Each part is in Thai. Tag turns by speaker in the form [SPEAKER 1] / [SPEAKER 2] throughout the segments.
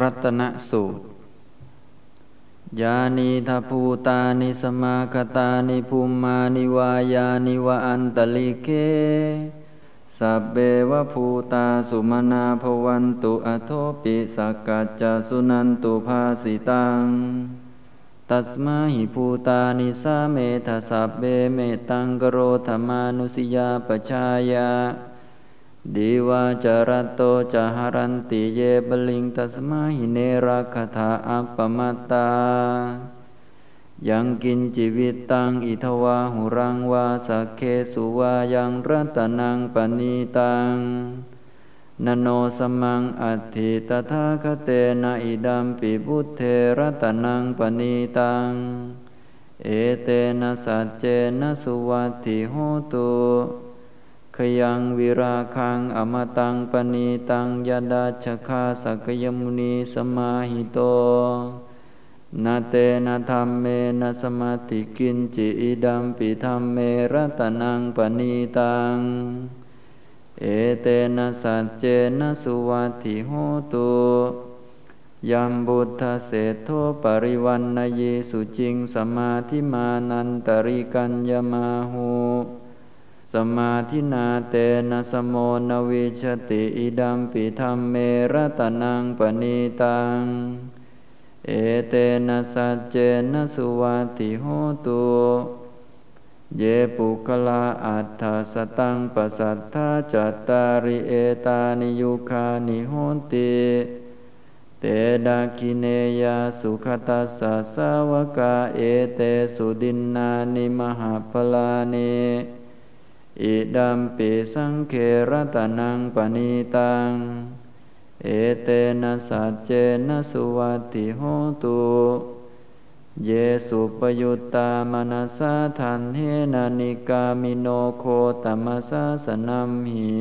[SPEAKER 1] รัตนสูตร ยานิทภูตานิสมาคตานิภูมานิวายานิวะอันตลิเก สัเบวะภูตาสุมนาภวันตุอโทปิสักกัจจสุนันตุภาสิตัง ตัสมาหิภูตานิสาเมทสับเบเมตังกโรธมานุสิยาปชายา ดีวาจารโตจหรันติเยบลิงตัสมาหิเนรักถาอัปปมัตตา ยังกินจิวิตตังอิทวาหุรังวาสเคสุวายังรัตนังปณีตังนโนสมังอัตถิตถาคเตนะอิดัมปิบุตเทรัตนังปณีตัง เอเตนะสัจเจนะสุวัติโหตุ ขยังวิราคังอมตังปณีตังยดาชคาสักยมุนีสมาหิโตนาเตนะธรรมเมนะสมาติกินจิอิดัมปิธรรมเมรัตนังปณีตัง เอเตนะสัจเจนะสุวัติโหตุยัมบุตธเศธโทปริวันนเยสุจิงสมาธิมานันตริกัญญมาหู สมาธินาเตนะสโมนวิชติอิดัมปิธรรมเมรตนังปณีตัง เอเตนะสัจเจนะสุวัติโหตุเยปุคลาอัฏฐสตังปสัทธาจัตตาริเอตานิยุคานิโหติเตดาคิเนยาสุขตัสสะสาวกาเอเตสุดินนานิมหาพลานิ อิดัมปิสังเครตนังปณิตัง เอเตนะสัจเจนะสุวัติโหตุ เยสุปยุตตามนัสสาทันเทนานิกามิโนโคตมัสสาสนัมหิ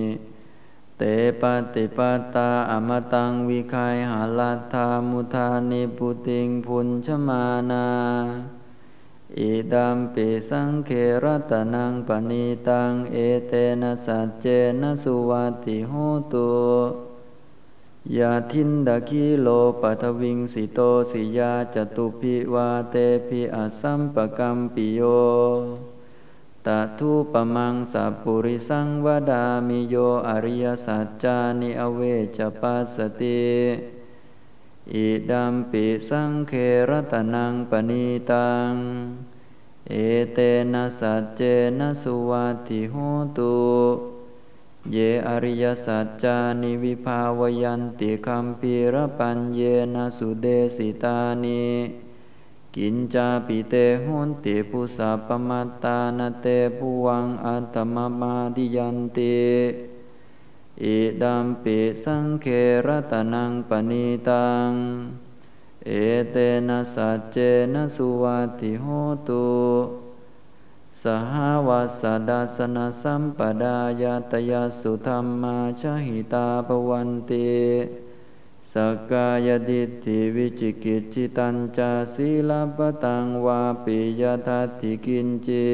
[SPEAKER 1] เตปฏิปตาอมตังวิคายหาลัตธามุธานิปุติงพุญชมานา อิดัมปิสังเครตนังปณิตังเอเตนะสัจเจนะสุวัติโหตุยาทินดาคิโลปัทวิงสิโตสิยาจตุพิวาเตพิอัสัมปกัมปิโยตทุปมังสัพปุริสังวดามิโยอริยสัจจานิอเวจปัสสติ อิดัมปิสังเครตนังปณีตัง เอเตนะสัจเจนะสุวัติโหตุ เยอริยสัจจานิวิภาวยันติคัมปีระปัญเยนะสุเดสิตานิกินจาปิเตหุนติปุสัปมัตตานเตปุวังอัตตมมาดิยันติ อิดัมปิสังเครตนังปณิตัง เอเตนะสัจเจนะสุวัติโหตุ สหวัสดาสนะสัมปดายาตยสุธรรมาชหิตาภวันติสกายดิทธิวิจิกิจิตัญจาสีลปตังวาปิยทัตถิกินจิ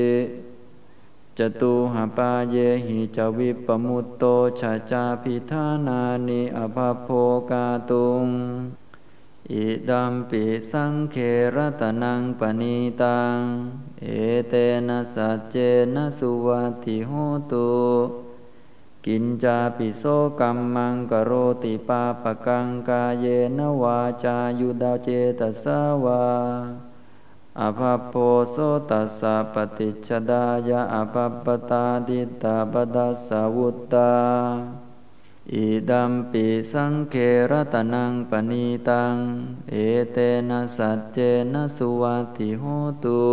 [SPEAKER 1] จตุหปาเยหิจวิปมุตโตชาจาพิธานานิอภโภกาตุง อิดัมปิสังเครตนังปณิตัง เอเตนะสัจเจนะสุวัติโหตุกินจาปิโสกัมมังกโรติปาปกังกาเยนวาจายุดาเจตสาวา อภพโพโสตัสสะปฏิจดายะอภัปตาดิตาบดัสสาวุตตาอิดัมปิสังเครตนังปณีตัง เอเตนะสัจเจนะสุวัติโหตุ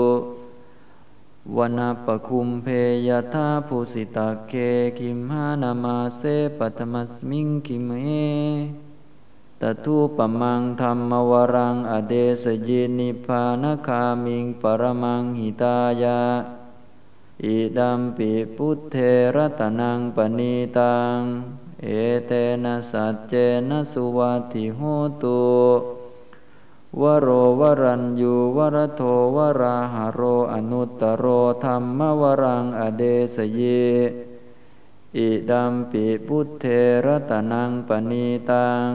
[SPEAKER 1] วนาปคุมเพยธาภูสิตาเคคิมหานามาเสปัตมัสมิงคิมเอ ตทุปมังธรรมวรังอเดสยินิพานคามิงปรมังหิตายะอิดัมปิพุทเทรตนังปณีตัง เอเตนะสัจเจนะสุวัติโหตุวโรวรัญยูวรโทวราหโรอนุตตโรธรรมวรังอเดสเยอิดัมปิพุทเทรตนังปณีตัง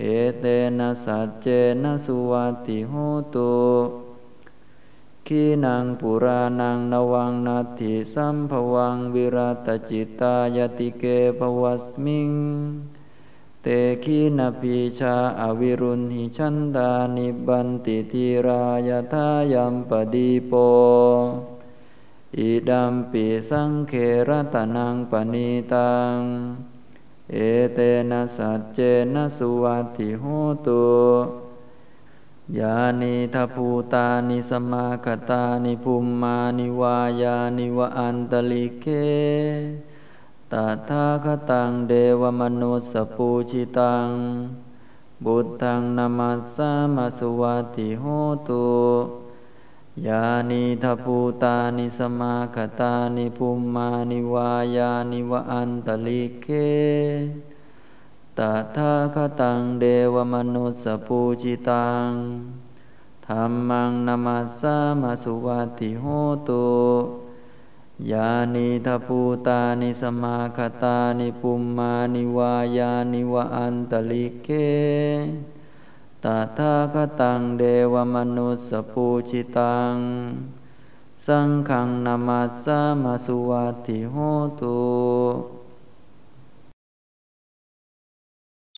[SPEAKER 1] เอเตนะสัจเจนะสุวัติโหตุขีนังปุรานังนวังนาทิสัมภวังวิรัตจิตายติเกปวัสมิง เตขีนปีชาอวิรุณหิชันดานิบันติทีรายทายัมปดีโป อิดัมปิสังเครตนังปณิตัง เอเตนะสัจเจนะสุวัติโหตุยานิทัพูตานิสมาคตานิภุมมานิวายานิวะอันตลิเกตถาคตังเดวมนุสปูชิตัง บุตังนามัสสามาสุวัติโหตุ ยานิทัพูตานิสมาคตานิภุมมานิวายานิวะอันตลิเกตถาคตังเดวมนุสปูจิตังธรรมังนามัสสามาสุวัติโหตุยานิทภูตานิสมาคตานิปุมมานิวายานิวะอันตลิเก ตถาคตังเดวมนุสปูชิตัง สังขังนามัสสามาสุวัติโหตุ